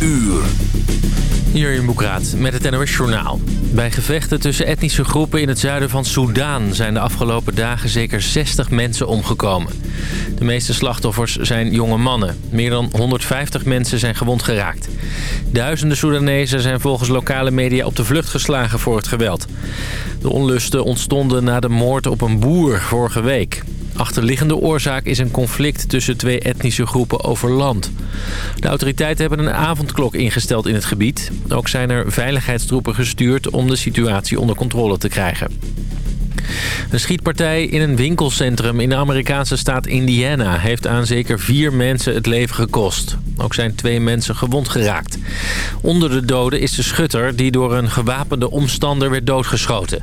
uur. Jurjen Boekraat met het NOS Journaal. Bij gevechten tussen etnische groepen in het zuiden van Soudaan... zijn de afgelopen dagen zeker 60 mensen omgekomen. De meeste slachtoffers zijn jonge mannen. Meer dan 150 mensen zijn gewond geraakt. Duizenden Soedanezen zijn volgens lokale media op de vlucht geslagen voor het geweld. De onlusten ontstonden na de moord op een boer vorige week. Achterliggende oorzaak is een conflict tussen twee etnische groepen over land. De autoriteiten hebben een avondklok ingesteld in het gebied. Ook zijn er veiligheidstroepen gestuurd om de situatie onder controle te krijgen. Een schietpartij in een winkelcentrum in de Amerikaanse staat Indiana... heeft aan zeker vier mensen het leven gekost. Ook zijn twee mensen gewond geraakt. Onder de doden is de schutter die door een gewapende omstander werd doodgeschoten.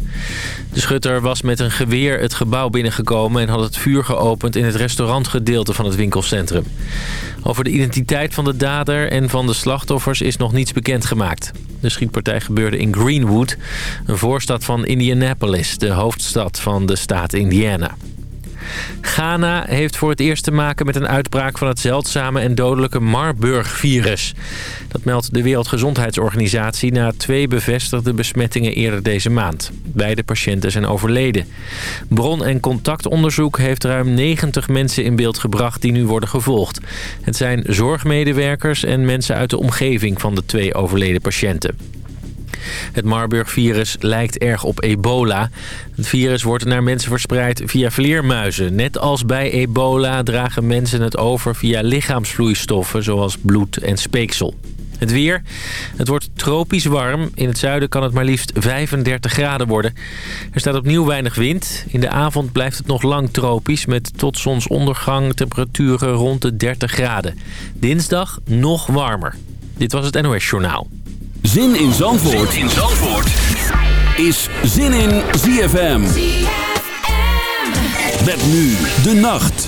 De schutter was met een geweer het gebouw binnengekomen... en had het vuur geopend in het restaurantgedeelte van het winkelcentrum. Over de identiteit van de dader en van de slachtoffers is nog niets bekendgemaakt. De schietpartij gebeurde in Greenwood, een voorstad van Indianapolis, de hoofdstad van de staat Indiana. Ghana heeft voor het eerst te maken met een uitbraak van het zeldzame en dodelijke Marburg-virus. Dat meldt de Wereldgezondheidsorganisatie na twee bevestigde besmettingen eerder deze maand. Beide patiënten zijn overleden. Bron- en contactonderzoek heeft ruim 90 mensen in beeld gebracht die nu worden gevolgd. Het zijn zorgmedewerkers en mensen uit de omgeving van de twee overleden patiënten. Het Marburg-virus lijkt erg op ebola. Het virus wordt naar mensen verspreid via vleermuizen. Net als bij ebola dragen mensen het over via lichaamsvloeistoffen... zoals bloed en speeksel. Het weer. Het wordt tropisch warm. In het zuiden kan het maar liefst 35 graden worden. Er staat opnieuw weinig wind. In de avond blijft het nog lang tropisch... met tot zonsondergang temperaturen rond de 30 graden. Dinsdag nog warmer. Dit was het NOS Journaal. Zin in Zandvoort, zin in Zandvoort. is Zin in ZFM. Met nu de nacht.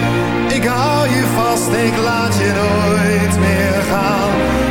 ik hou je vast, ik laat je nooit meer gaan.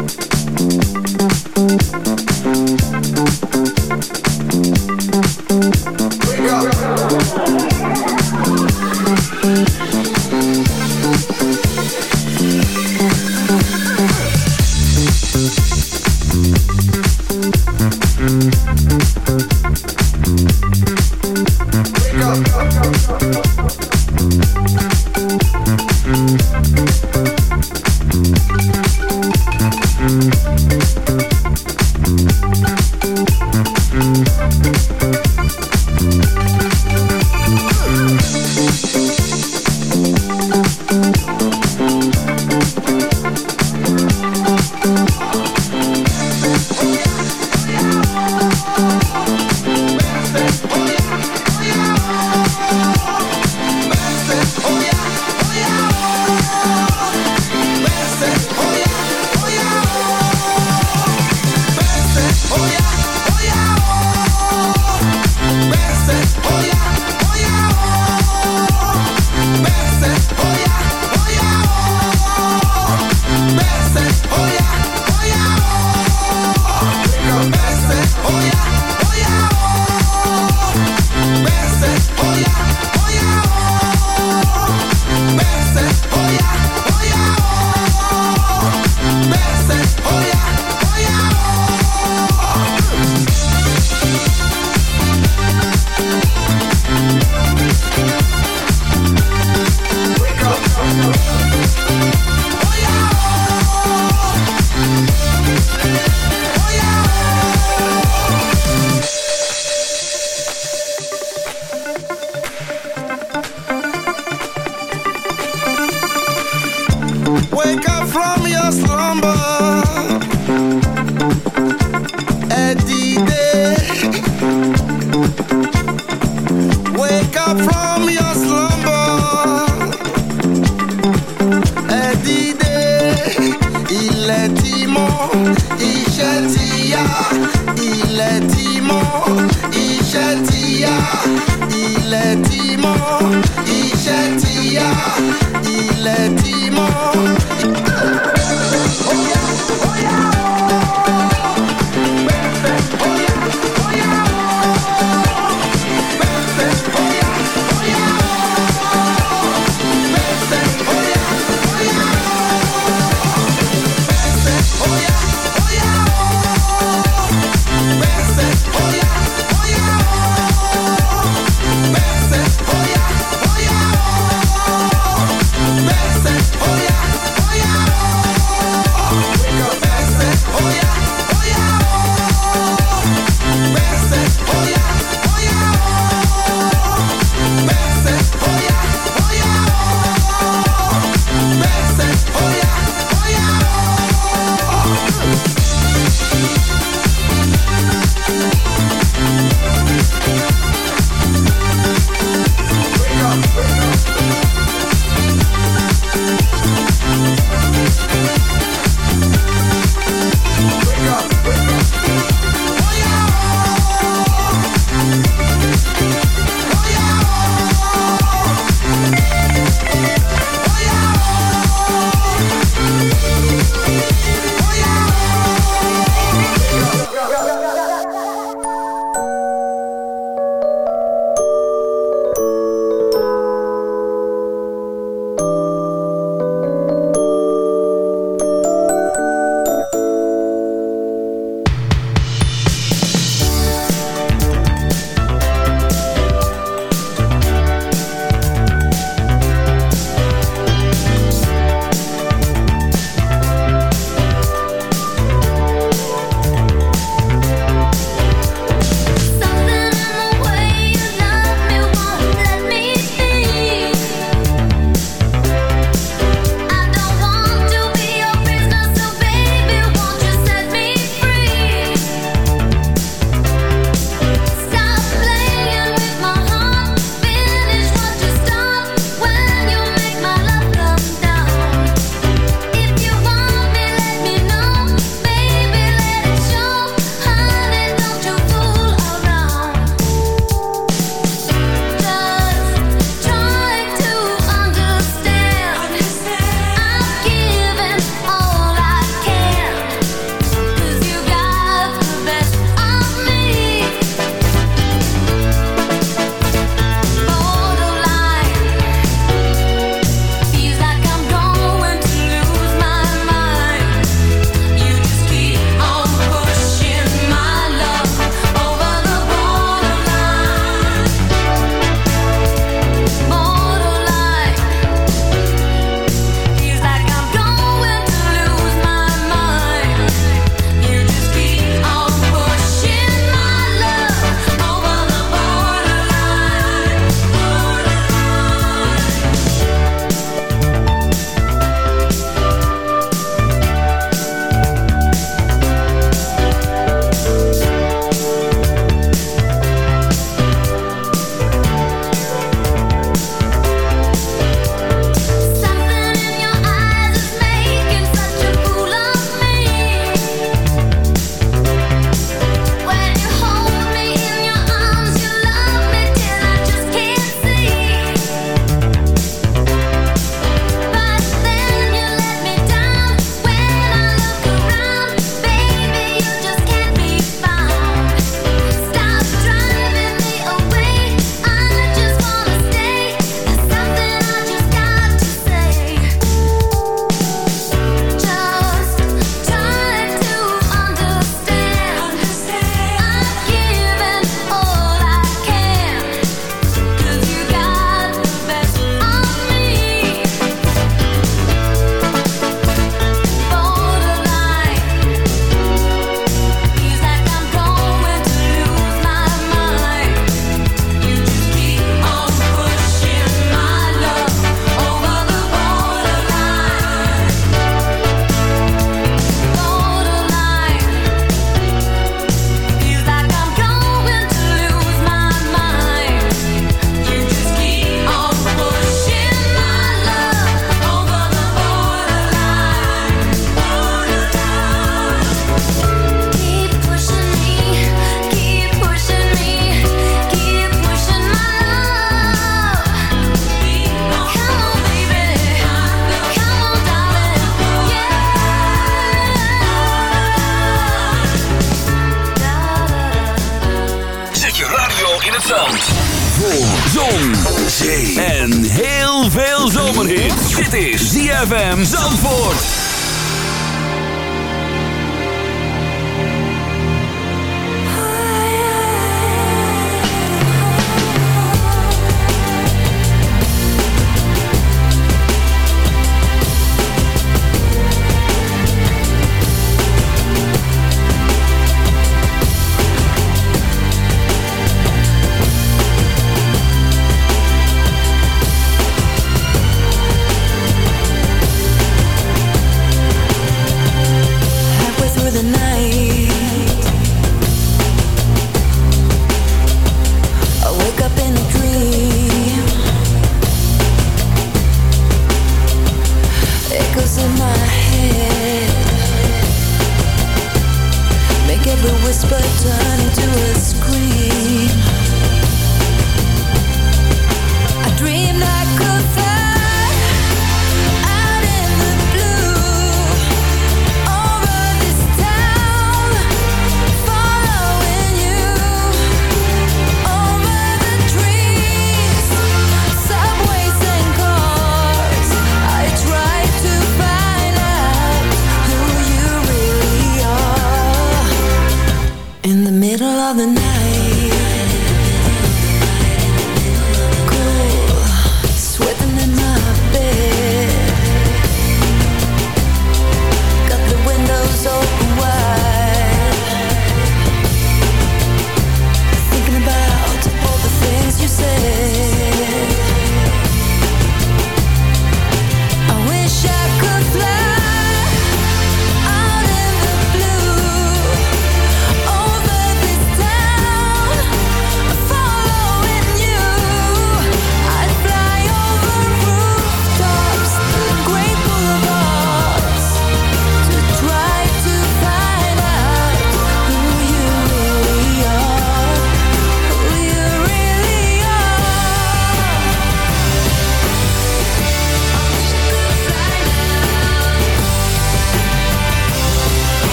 from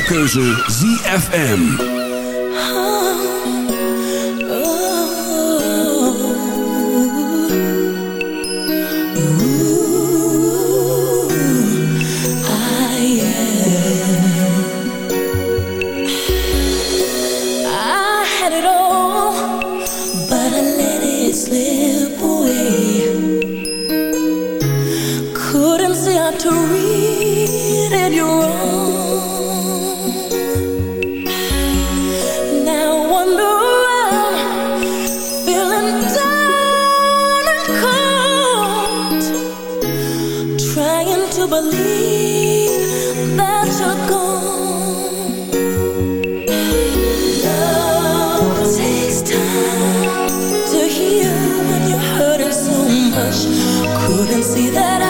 jouw keuze ZFM. can see that I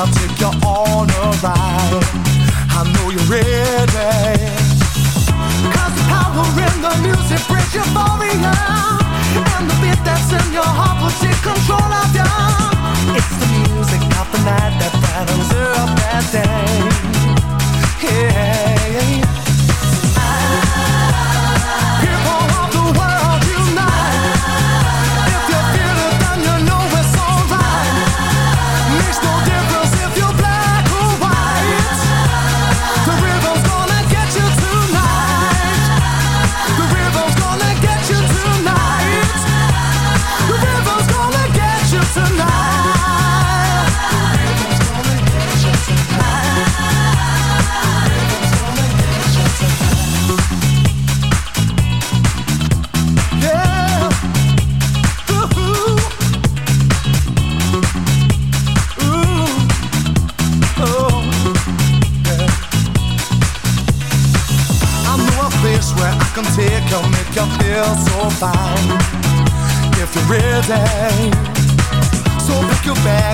I'll take you on a ride. I know you're ready.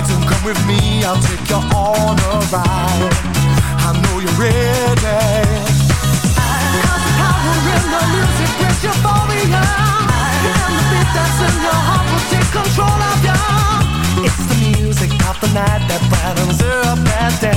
And come with me. I'll take you on a ride. I know you're ready. Cause the power in the music brings euphoria. And the beat that's in your heart will take control of you. It's the music of the night that brightens up that day.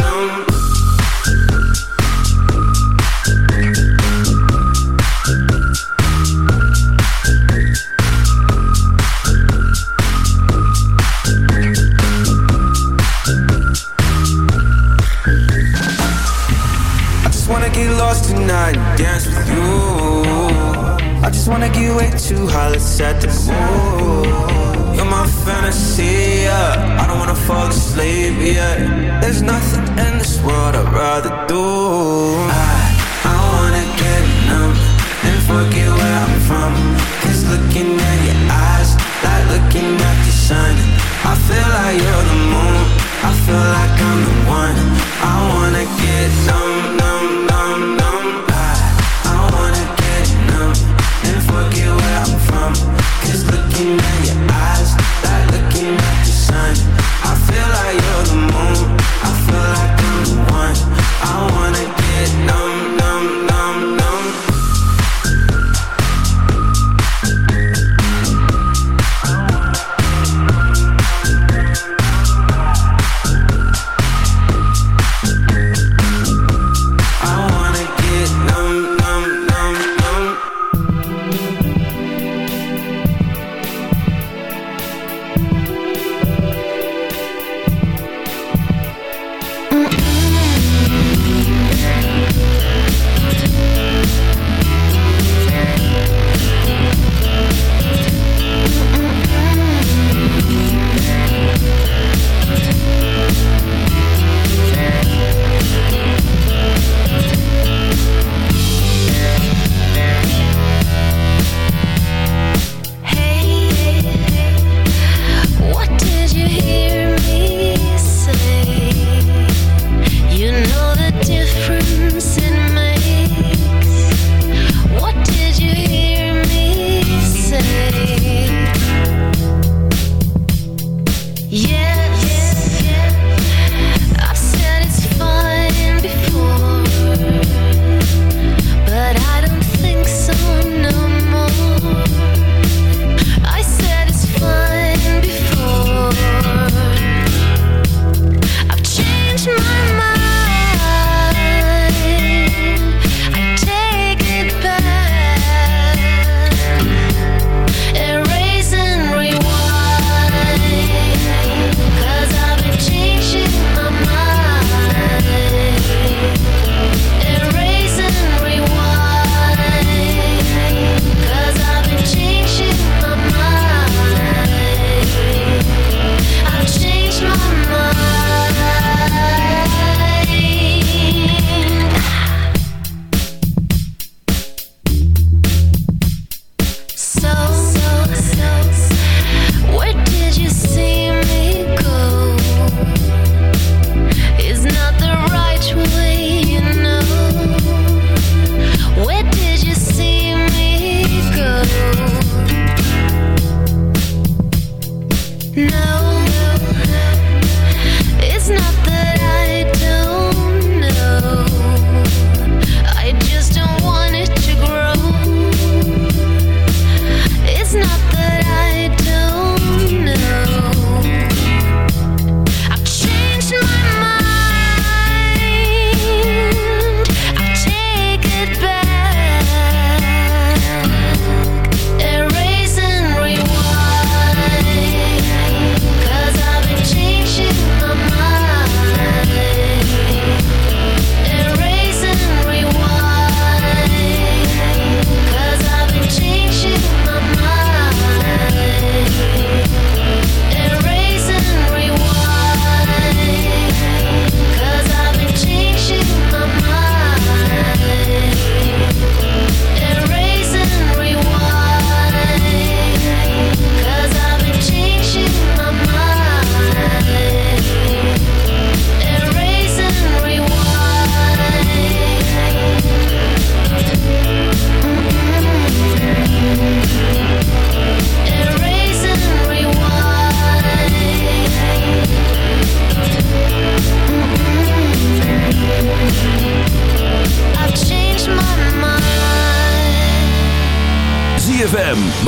looking your eyes, like looking at the sun. I feel like you're the moon. I feel like I'm the one. I wanna get numb,